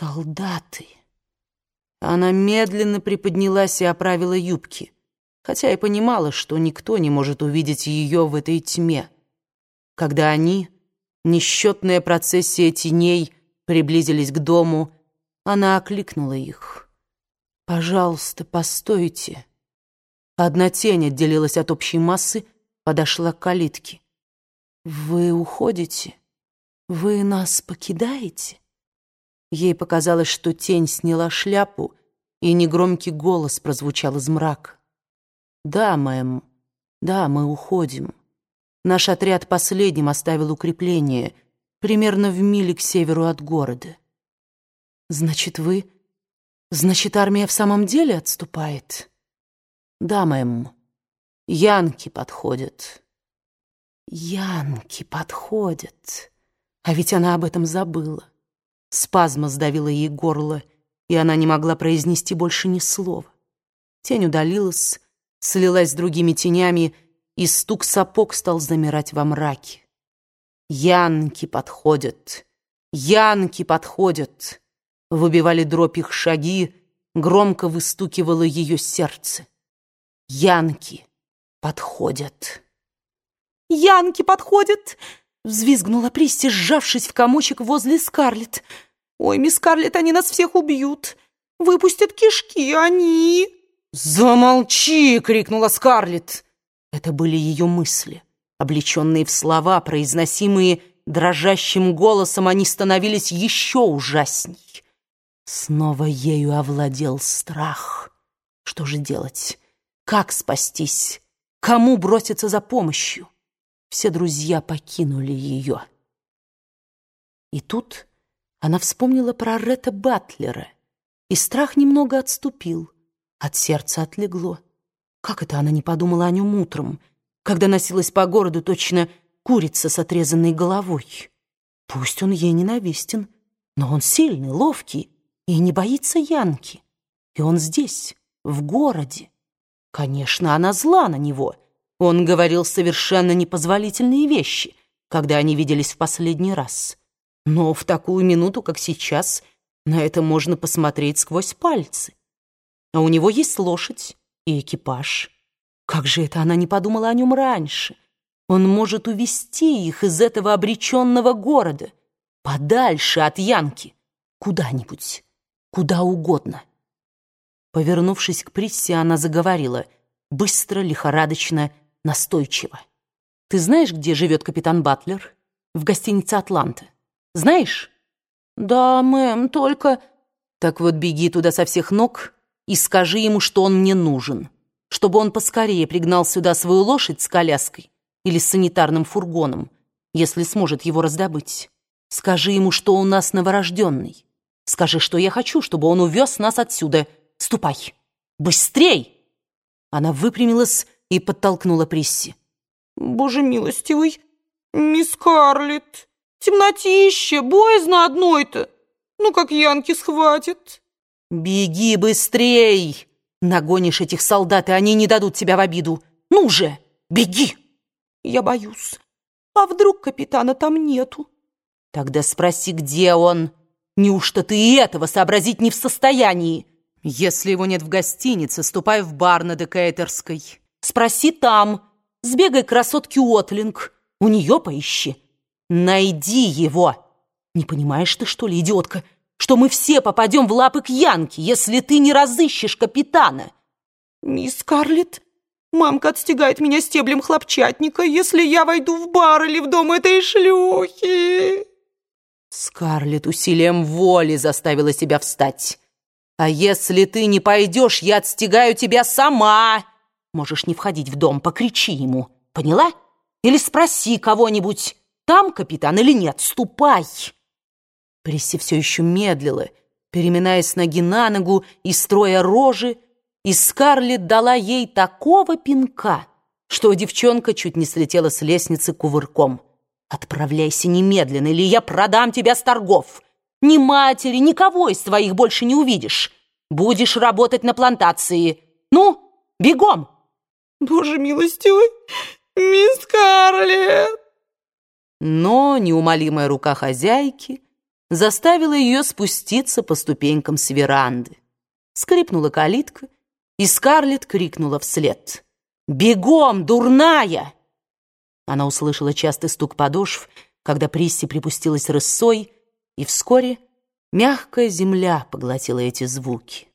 Солдаты. Она медленно приподнялась и оправила юбки, хотя и понимала, что никто не может увидеть ее в этой тьме. Когда они, несчетная процессия теней, приблизились к дому, она окликнула их. «Пожалуйста, постойте». Одна тень отделилась от общей массы, подошла к калитке. «Вы уходите? Вы нас покидаете?» Ей показалось, что тень сняла шляпу, и негромкий голос прозвучал из мрака. «Да, мэм, да, мы уходим. Наш отряд последним оставил укрепление, примерно в миле к северу от города». «Значит, вы... Значит, армия в самом деле отступает?» «Да, мэм. Янки подходят». «Янки подходят». А ведь она об этом забыла. Спазма сдавила ей горло, и она не могла произнести больше ни слова. Тень удалилась, слилась с другими тенями, и стук сапог стал замирать во мраке. «Янки подходят! Янки подходят!» Выбивали дробь их шаги, громко выстукивало ее сердце. «Янки подходят!» «Янки подходят!» Взвизгнула Присти, сжавшись в комочек возле Скарлетт. «Ой, мисс Скарлетт, они нас всех убьют! Выпустят кишки, они...» «Замолчи!» — крикнула Скарлетт. Это были ее мысли. Облеченные в слова, произносимые дрожащим голосом, они становились еще ужасней. Снова ею овладел страх. Что же делать? Как спастись? Кому броситься за помощью? Все друзья покинули ее. И тут она вспомнила про Ретта Батлера, и страх немного отступил, от сердца отлегло. Как это она не подумала о нем утром, когда носилась по городу точно курица с отрезанной головой? Пусть он ей ненавистен, но он сильный, ловкий и не боится Янки. И он здесь, в городе. Конечно, она зла на него — он говорил совершенно непозволительные вещи, когда они виделись в последний раз. Но в такую минуту, как сейчас, на это можно посмотреть сквозь пальцы. А у него есть лошадь и экипаж. Как же это она не подумала о нем раньше? Он может увести их из этого обреченного города, подальше от Янки, куда-нибудь, куда угодно. Повернувшись к Приссе, она заговорила, быстро, лихорадочно, настойчиво. «Ты знаешь, где живет капитан Батлер? В гостинице «Атланта». Знаешь?» «Да, мэм, только...» «Так вот беги туда со всех ног и скажи ему, что он мне нужен, чтобы он поскорее пригнал сюда свою лошадь с коляской или с санитарным фургоном, если сможет его раздобыть. Скажи ему, что у нас новорожденный. Скажи, что я хочу, чтобы он увез нас отсюда. Ступай! Быстрей!» Она выпрямилась и подтолкнула Присси. «Боже милостивый, мисс Карлетт, темнотище, боязно одной-то. Ну, как Янки схватит». «Беги быстрей! Нагонишь этих солдат, и они не дадут тебя в обиду. Ну же, беги!» «Я боюсь. А вдруг капитана там нету?» «Тогда спроси, где он. Неужто ты и этого сообразить не в состоянии? Если его нет в гостинице, ступай в бар на Декейтерской». Спроси там. Сбегай к красотке Уотлинг. У нее поищи. Найди его. Не понимаешь ты, что ли, идиотка, что мы все попадем в лапы к Янке, если ты не разыщешь капитана? Мисс Карлетт, мамка отстегает меня стеблем хлопчатника, если я войду в бар или в дом этой шлюхи. Скарлетт усилием воли заставила себя встать. А если ты не пойдешь, я отстегаю тебя сама. Можешь не входить в дом, покричи ему. Поняла? Или спроси кого-нибудь, там капитан или нет. Ступай!» Присси все еще медлила, переминаясь ноги на ногу и строя рожи, и Скарлетт дала ей такого пинка, что девчонка чуть не слетела с лестницы кувырком. «Отправляйся немедленно, или я продам тебя с торгов. Ни матери, никого из твоих больше не увидишь. Будешь работать на плантации. Ну, бегом!» Боже милостивый, мисс Карлетт!» Но неумолимая рука хозяйки заставило ее спуститься по ступенькам с веранды. Скрипнула калитка, и Скарлетт крикнула вслед. «Бегом, дурная!» Она услышала частый стук подошв, когда Присси припустилась рысой, и вскоре мягкая земля поглотила эти звуки.